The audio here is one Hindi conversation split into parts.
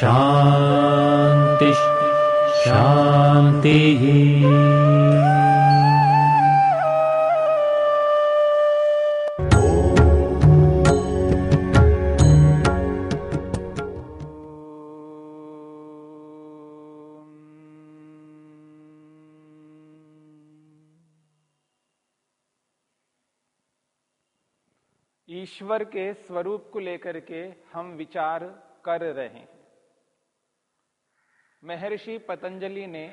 शान्तिः शान्तिः ईश्वर के स्वरूप को लेकर के हम विचार कर रहे हैं। महर्षि पतंजलि ने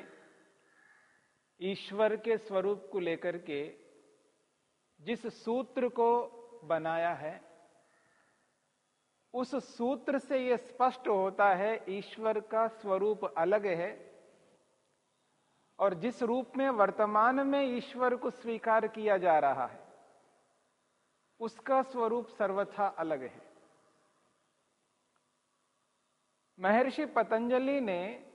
ईश्वर के स्वरूप को लेकर के जिस सूत्र को बनाया है, उस सूत्र से यह स्पष्ट होता है ईश्वर का स्वरूप अलग है और जिस रूप में वर्तमान में ईश्वर को स्वीकार किया जा रहा है, उसका स्वरूप सर्वथा अलग है। महर्षि पतंजलि ने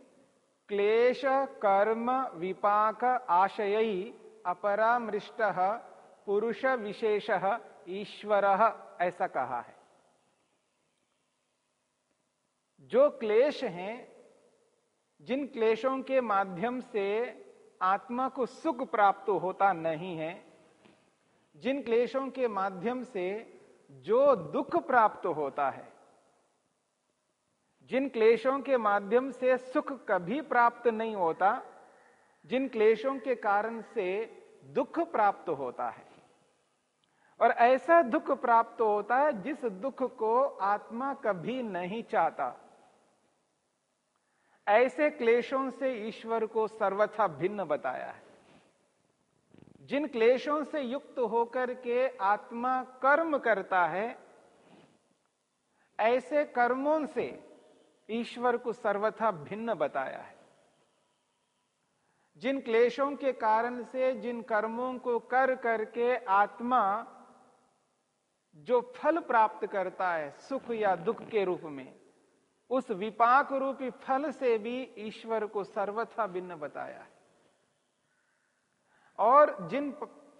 क्लेश, कर्म, विपाक, आशयी, अपरामृष्ट, पुरुष विशेष, ईश्वर, ऐसा कहा है। जो क्लेश हैं, जिन क्लेशों के माध्यम से आत्मा को सुख प्राप्त होता नहीं है, जिन क्लेशों के माध्यम से जो दुख प्राप्त होता है जिन क्लेशों के माध्यम से सुख कभी प्राप्त नहीं होता, जिन क्लेशों के कारण से दुख प्राप्त होता है। और ऐसा दुख प्राप्त होता है जिस दुख को आत्मा कभी नहीं चाहता। ऐसे क्लेशों से ईश्वर को सर्वथा भिन्न बताया है। जिन क्लेशों से युक्त होकर के आत्मा कर्म करता है, ऐसे कर्मों से ईश्वर को सर्वथा भिन्न बताया है। जिन क्लेशों के कारण से, जिन कर्मों को कर करके आत्मा जो फल प्राप्त करता है, सुख या दुख के रूप में, उस विपाक रूपी फल से भी ईश्वर को सर्वथा भिन्न बताया है। और जिन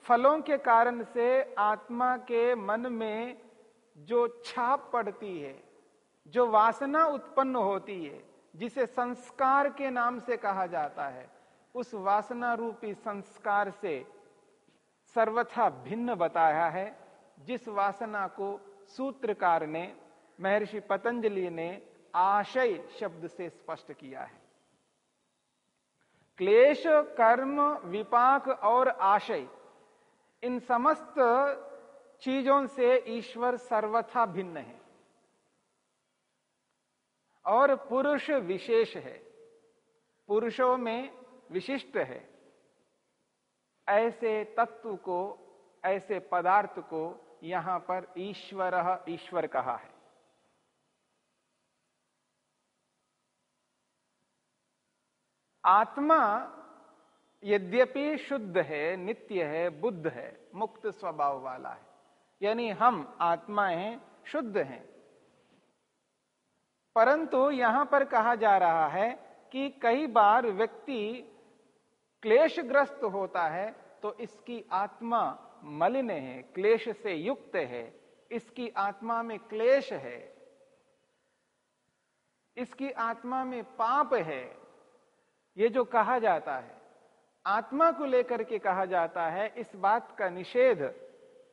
फलों के कारण से आत्मा के मन में जो छाप पड़ती है जो वासना उत्पन्न होती है, जिसे संस्कार के नाम से कहा जाता है, उस वासना रूपी संस्कार से सर्वथा भिन्न बताया है। जिस वासना को सूत्रकार ने, महर्षि पतंजलि ने आशय शब्द से स्पष्ट किया है। क्लेश, कर्म, विपाक और आशय, इन समस्त चीज़ों से ईश्वर सर्वथा भिन्न है। और पुरुष विशेष है। पुरुषों में विशिष्ट है। ऐसे तत्व को, ऐसे पदार्थ को यहाँ पर ईश्वर ईश्वर कहा है। आत्मा यद्यपि शुद्ध है, नित्य है, बुद्ध है, मुक्त स्वभाव वाला है। यानी हम आत्मा हैं शुद्ध हैं। परंतु यहाँ पर कहा जा रहा है कि कई बार व्यक्ति क्लेशग्रस्त होता है तो इसकी आत्मा मलिन है, क्लेश से युक्त है। इसकी आत्मा में क्लेश है। इसकी आत्मा में पाप है। ये जो कहा जाता है, आत्मा को लेकर के कहा जाता है, इस बात का निषेध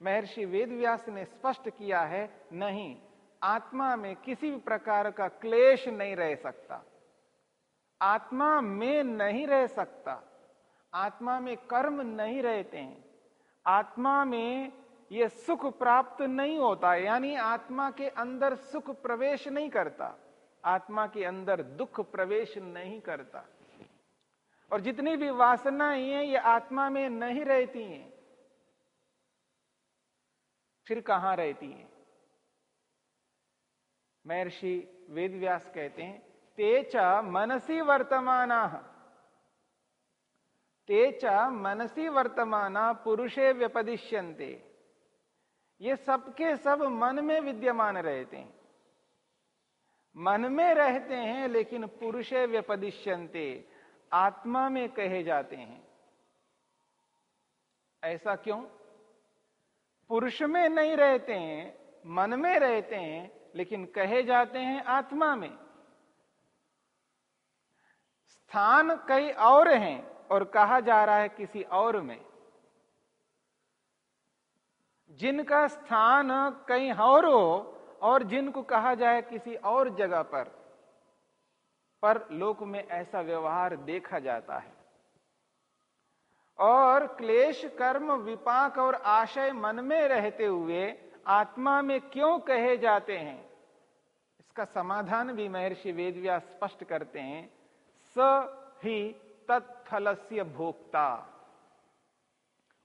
महर्षि वेदव्यास ने स्पष्ट किया है, नहीं। आत्मा में किसी भी प्रकार का क्लेश नहीं रह सकता। आत्मा में नहीं रह सकता। आत्मा में कर्म नहीं रहते हैं। आत्मा में यह सुख प्राप्त नहीं होता, यानी आत्मा के अंदर सुख प्रवेश नहीं करता। आत्मा के अंदर दुख प्रवेश नहीं करता। और जितनी भी वासनाएँ हैं, ये आत्मा में नहीं रहती हैं। फिर कहाँ रहती हैं? महर्षि वेदव्यास कहते हैं, तेच मनसी वर्तमान। तेच मनसी वर्तमान पुरुषे व्यपदिश्यंते ये सबके सब मन में विद्यमान रहते हैं। मन में रहते हैं, लेकिन पुरुषे व्यपदिश्यंते आत्मा में कहे जाते हैं। ऐसा क्यों? पुरुष में नहीं रहते हैं, मन में रहते हैं लेकिन कहे जाते हैं आत्मा में। स्थान कई और हैं और कहा जा रहा है किसी और में। जिनका स्थान कहीं और हो और जिनको कहा जाए किसी और जगह पर पर लोक में ऐसा व्यवहार देखा जाता है। और क्लेश, कर्म, विपाक और आशय मन में रहते हुए आत्मा में क्यों कहे जाते हैं? इसका समाधान भी महर्षि वेदव्यास स्पष्ट करते हैं। स ही तत्फलस्य भोक्ता।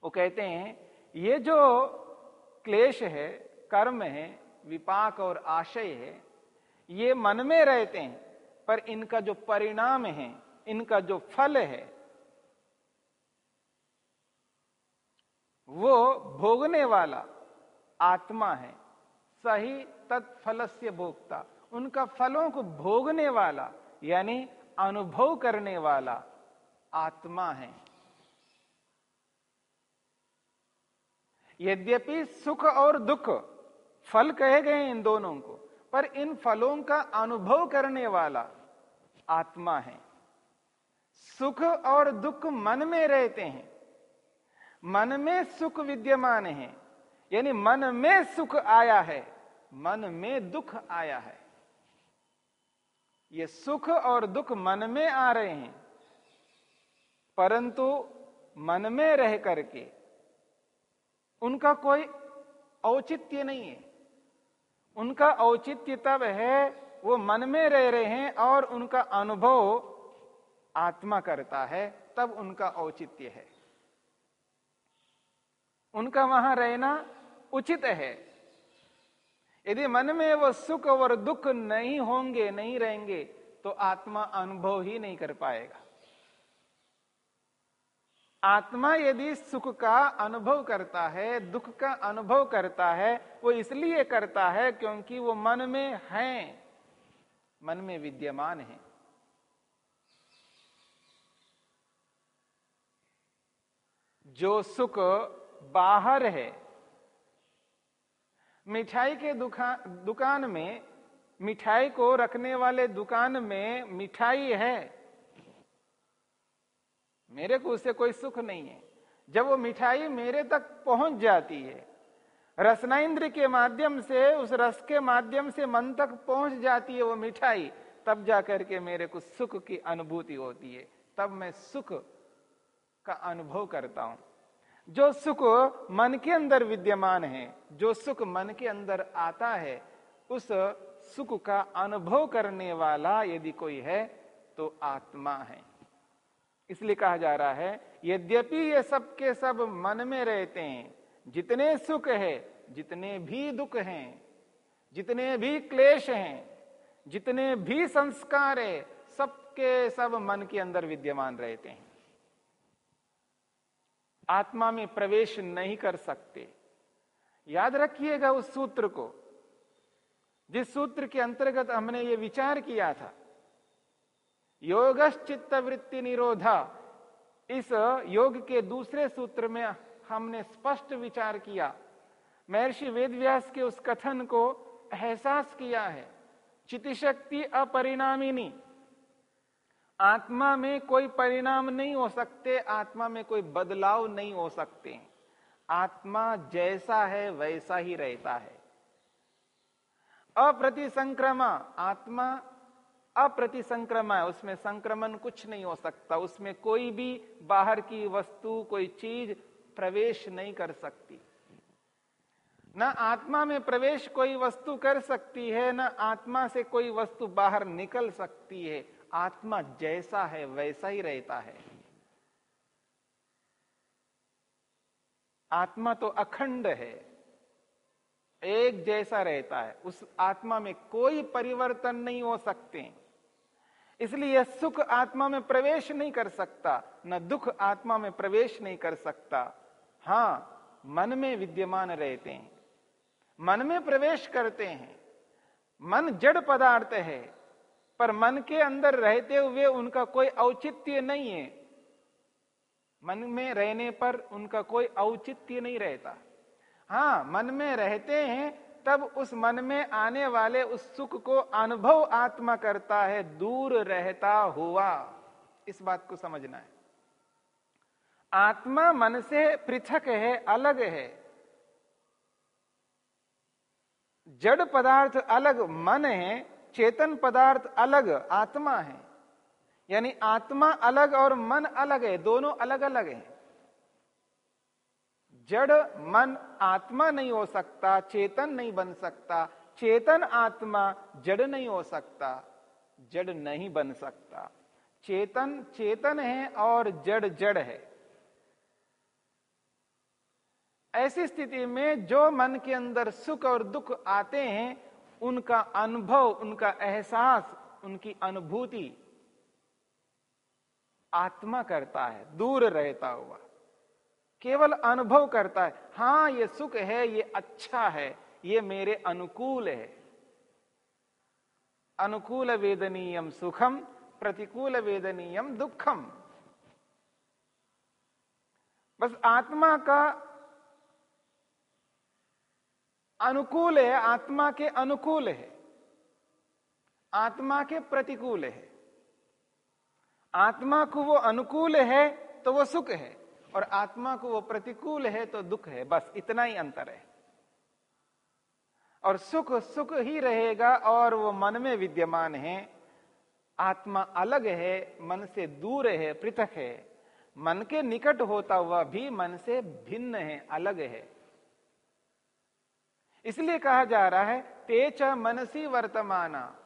वो कहते हैं, ये जो क्लेश है, कर्म है, विपाक और आशय है, ये मन में रहते हैं, पर इनका जो परिणाम है, इनका जो फल है, वो भोगने वाला आत्मा है। सही तत्फल से भोक्ता, उनका फलों को भोगने वाला, यानी अनुभव करने वाला आत्मा है। यद्यपि सुख और दुख फल कहे गए इन दोनों को, पर इन फलों का अनुभव करने वाला आत्मा है। सुख और दुख मन में रहते हैं। मन में सुख विद्यमान है। यानी मन में सुख आया है, मन में दुख आया है। ये सुख और दुख मन में आ रहे हैं, परंतु मन में रह करके उनका कोई औचित्य नहीं है। उनका औचित्य तब है, वो मन में रह रहे हैं और उनका अनुभव आत्मा करता है, तब उनका औचित्य है। उनका वहाँ रहना उचित है। यदि मन में वो सुख और दुख नहीं होंगे, नहीं रहेंगे तो आत्मा अनुभव ही नहीं कर पाएगा। आत्मा यदि सुख का अनुभव करता है, दुख का अनुभव करता है, वो इसलिए करता है क्योंकि वो मन में है। मन में विद्यमान है। जो सुख बाहर है मिठाई के दुकान में, मिठाई को रखने वाले दुकान में मिठाई है। मेरे को उससे कोई सुख नहीं है। जब वो मिठाई मेरे तक पहुँच जाती है, रसना इंद्र के माध्यम से, उस रस के माध्यम से मन तक पहुँच जाती है वो मिठाई, तब जाकर के मेरे को सुख की अनुभूति होती है। तब मैं सुख का अनुभव करता हूँ। जो सुख मन के अंदर विद्यमान है, जो सुख मन के अंदर आता है, उस सुख का अनुभव करने वाला यदि कोई है तो आत्मा है। इसलिए कहा जा रहा है, यद्यपि ये सब के सब मन में रहते हैं, जितने सुख है, जितने भी दुख हैं, जितने भी क्लेश हैं, जितने भी संस्कार है सबके सब मन के अंदर विद्यमान रहते हैं। आत्मा में प्रवेश नहीं कर सकते। याद रखिएगा उस सूत्र को, जिस सूत्र के अंतर्गत हमने ये विचार किया था। योगश्चित्त वृत्ति निरोधा, इस योग के दूसरे सूत्र में हमने स्पष्ट विचार किया। महर्षि वेदव्यास के उस कथन को एहसास किया है, चितिशक्ति अपरिणामिनी। आत्मा में कोई परिणाम नहीं हो सकते, आत्मा में कोई बदलाव नहीं हो सकते। आत्मा जैसा है, वैसा ही रहता है। अप्रतिसंक्रमा, आत्मा अप्रतिसंक्रमा है, उसमें संक्रमण कुछ नहीं हो सकता, उसमें कोई भी बाहर की वस्तु, कोई चीज़ प्रवेश नहीं कर सकती। न आत्मा में प्रवेश कोई वस्तु कर सकती है, न आत्मा से कोई वस्तु बाहर निकल सकती है। आत्मा जैसा है, वैसा ही रहता है। आत्मा तो अखंड है, एक जैसा रहता है। उस आत्मा में कोई परिवर्तन नहीं हो सकते। इसलिए सुख आत्मा में प्रवेश नहीं कर सकता, न दुख आत्मा में प्रवेश नहीं कर सकता। हाँ, मन में विद्यमान रहते हैं, मन में प्रवेश करते हैं। मन जड़ पदार्थ है पर मन के अंदर रहते हुए उनका कोई औचित्य नहीं है। मन में रहने पर उनका कोई औचित्य नहीं रहता। हाँ मन में रहते हैं, तब उस मन में आने वाले उस सुख को अनुभव आत्मा करता है, दूर रहता हुआ। इस बात को समझना है। आत्मा मन से पृथक है, अलग है। जड़ पदार्थ अलग, मन है चेतन पदार्थ अलग, आत्मा है। यानी आत्मा अलग और मन अलग है, दोनों अलग अलग हैं। जड़, मन, आत्मा नहीं हो सकता, चेतन नहीं बन सकता। चेतन आत्मा जड़ नहीं हो सकता, जड़ नहीं बन सकता। चेतन चेतन है और जड़ जड़ है। ऐसी स्थिति में जो मन के अंदर सुख और दुख आते हैं उनका अनुभव, उनका एहसास, उनकी अनुभूति आत्मा करता है, दूर रहता हुआ। केवल अनुभव करता है, हाँ, ये सुख है, ये अच्छा है, ये मेरे अनुकूल है। अनुकूल वेदनीयम सुखम, प्रतिकूल वेदनीयम दुखम। बस आत्मा का अनुकूल है, आत्मा के अनुकूल है। आत्मा के प्रतिकूल है। आत्मा को वो अनुकूल है तो वो सुख है। और आत्मा को वो प्रतिकूल है तो दुख है। बस इतना ही अंतर है। और सुख सुख ही रहेगा और वो मन में विद्यमान है। आत्मा अलग है, मन से दूर है, पृथक है। मन के निकट होता हुआ भी मन से भिन्न है, अलग है। इसलिए कहा जा रहा है, तेच मनसी वर्तमाना।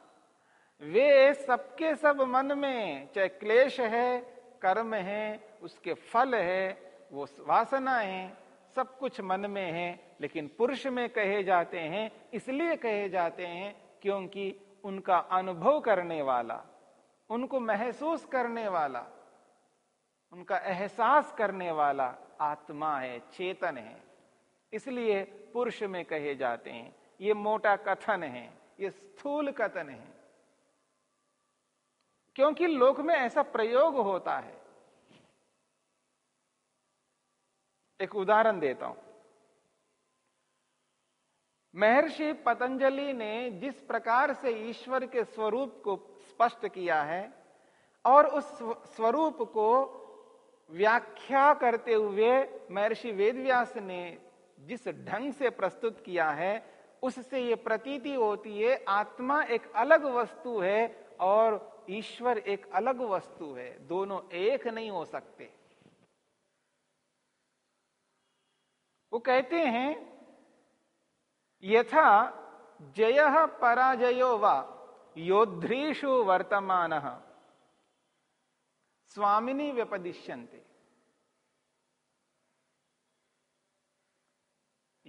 वे सबके सब मन में, चाहे क्लेश है, कर्म है, उसके फल है, वो वासना है, सब कुछ मन में है, लेकिन पुरुष में कहे जाते हैं, इसलिए कहे जाते हैं, क्योंकि उनका अनुभव करने वाला, उनको महसूस करने वाला, उनका एहसास करने वाला आत्मा है, चेतन है। इसलिए पुरुष में कहे जाते हैं, ये मोटा कथन है, ये स्थूल कथन है। क्योंकि लोक में ऐसा प्रयोग होता है। एक उदाहरण देता हूँ। महर्षि पतंजलि ने जिस प्रकार से ईश्वर के स्वरूप को स्पष्ट किया है और उस स्वरूप को व्याख्या करते हुए महर्षि वेदव्यास ने जिस ढंग से प्रस्तुत किया है, उससे ये प्रतीति होती है, आत्मा एक अलग वस्तु है और ईश्वर एक अलग वस्तु है। दोनों एक नहीं हो सकते। वो कहते हैं, यथा जय पराजयो व योद्रीषु वर्तमान। स्वामिनी व्यपदिश्यंते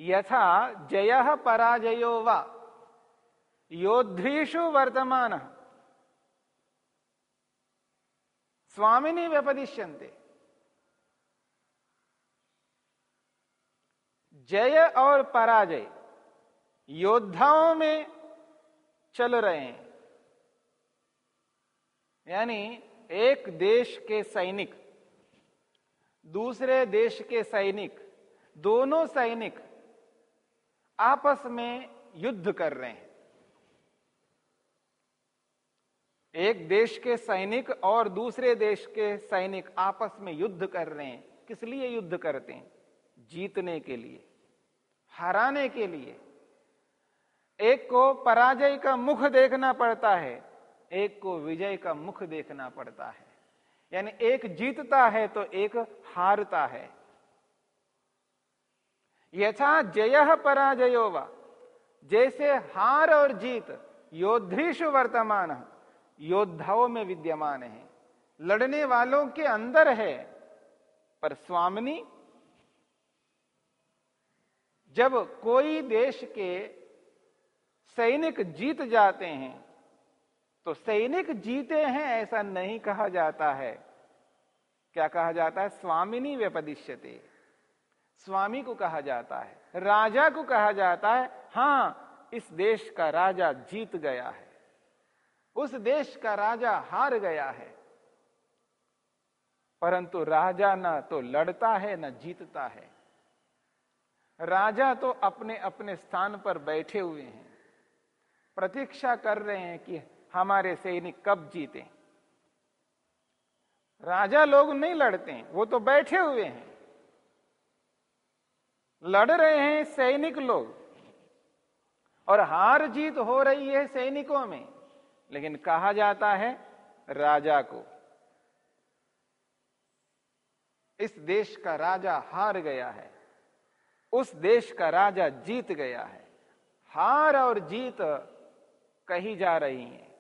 यथा जय पराजयो व। योद्रीषु वर्तमान। स्वामिनी व्यपदिश्यंते जय और पराजय, योद्धाओं में चल रहे हैं। यानी एक देश के सैनिक, दूसरे देश के सैनिक, दोनों सैनिक आपस में युद्ध कर रहे हैं। एक देश के सैनिक और दूसरे देश के सैनिक आपस में युद्ध कर रहे हैं। किस लिए युद्ध करते हैं? जीतने के लिए, हराने के लिए। एक को पराजय का मुख देखना पड़ता है, एक को विजय का मुख देखना पड़ता है। यानी एक जीतता है तो एक हारता है। यथा जय पराजयो व। जैसे हार और जीत योद्धीशु वर्तमान योद्धाओं में विद्यमान है। लड़ने वालों के अंदर है पर स्वामिनी जब कोई देश के सैनिक जीत जाते हैं तो सैनिक जीते हैं ऐसा नहीं कहा जाता है। क्या कहा जाता है? स्वामिनी व्यपदिश्यते। स्वामी को कहा जाता है, राजा को कहा जाता है, हाँ, इस देश का राजा जीत गया है। उस देश का राजा हार गया है। परंतु राजा ना तो लड़ता है, न जीतता है। राजा तो अपने अपने स्थान पर बैठे हुए हैं। प्रतीक्षा कर रहे हैं कि हमारे सैनिक कब जीते। राजा लोग नहीं लड़ते, वो तो बैठे हुए हैं। लड़ रहे हैं सैनिक लोग। और हार जीत हो रही है सैनिकों में। लेकिन कहा जाता है राजा को, इस देश का राजा हार गया है। उस देश का राजा जीत गया है। हार और जीत कही जा रही है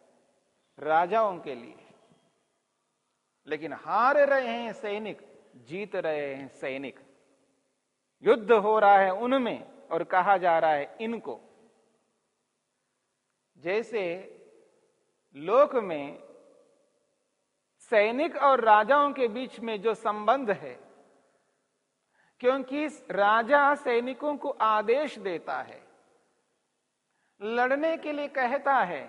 राजाओं के लिए। लेकिन हार रहे हैं सैनिक, जीत रहे हैं सैनिक। युद्ध हो रहा है उनमें और कहा जा रहा है इनको। जैसे लोक में सैनिक और राजाओं के बीच में जो संबंध है, क्योंकि राजा सैनिकों को आदेश देता है, लड़ने के लिए कहता है,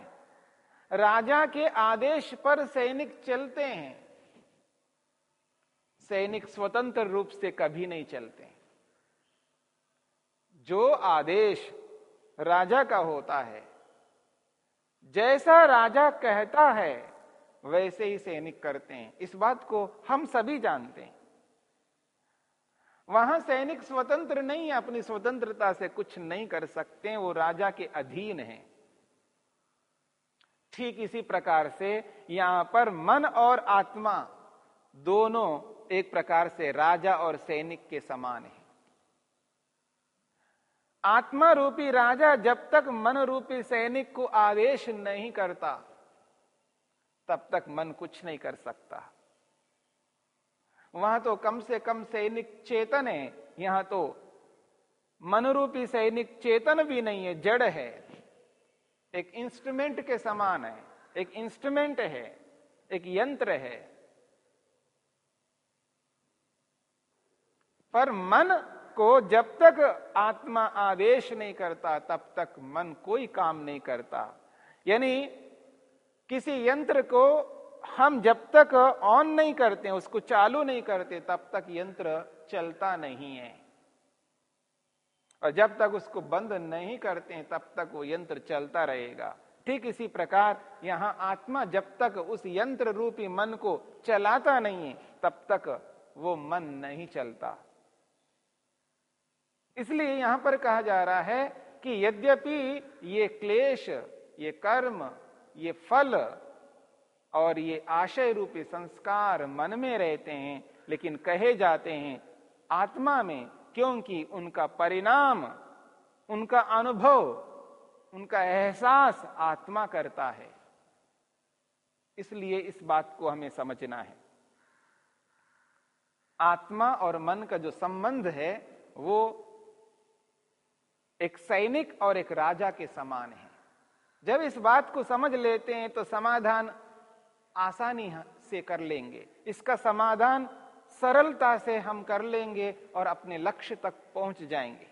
राजा के आदेश पर सैनिक चलते हैं। सैनिक स्वतंत्र रूप से कभी नहीं चलते। जो आदेश राजा का होता है, जैसा राजा कहता है, वैसे ही सैनिक करते हैं। इस बात को हम सभी जानते हैं। वहाँ सैनिक स्वतंत्र नहीं है, अपनी स्वतंत्रता से कुछ नहीं कर सकते वो राजा के अधीन है। ठीक इसी प्रकार से यहाँ पर मन और आत्मा दोनों एक प्रकार से राजा और सैनिक के समान है। आत्मा रूपी राजा जब तक मन रूपी सैनिक को आदेश नहीं करता, तब तक मन कुछ नहीं कर सकता। वहाँ तो कम से कम सैनिक चेतन है, यहाँ तो मनरूपी सैनिक चेतन भी नहीं है, जड़ है। एक इंस्ट्रूमेंट के समान है, एक इंस्ट्रूमेंट है, एक यंत्र है। पर मन को जब तक आत्मा आदेश नहीं करता, तब तक मन कोई काम नहीं करता। यानी किसी यंत्र को हम जब तक ऑन नहीं करते, उसको चालू नहीं करते, तब तक यंत्र चलता नहीं है। और जब तक उसको बंद नहीं करते, तब तक वो यंत्र चलता रहेगा। ठीक इसी प्रकार यहाँ आत्मा जब तक उस यंत्र रूपी मन को चलाता नहीं है, तब तक वो मन नहीं चलता। इसलिए यहाँ पर कहा जा रहा है कि यद्यपि ये क्लेश, ये कर्म, ये फल और ये आशय रूपी संस्कार मन में रहते हैं, लेकिन कहे जाते हैं आत्मा में, क्योंकि उनका परिणाम, उनका अनुभव, उनका एहसास आत्मा करता है। इसलिए इस बात को हमें समझना है। आत्मा और मन का जो संबंध है, वो एक सैनिक और एक राजा के समान है। जब इस बात को समझ लेते हैं तो समाधान आसानी से कर लेंगे। इसका समाधान सरलता से हम कर लेंगे और अपने लक्ष्य तक पहुँच जाएँगे।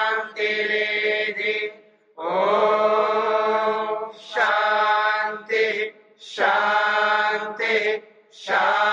Shine.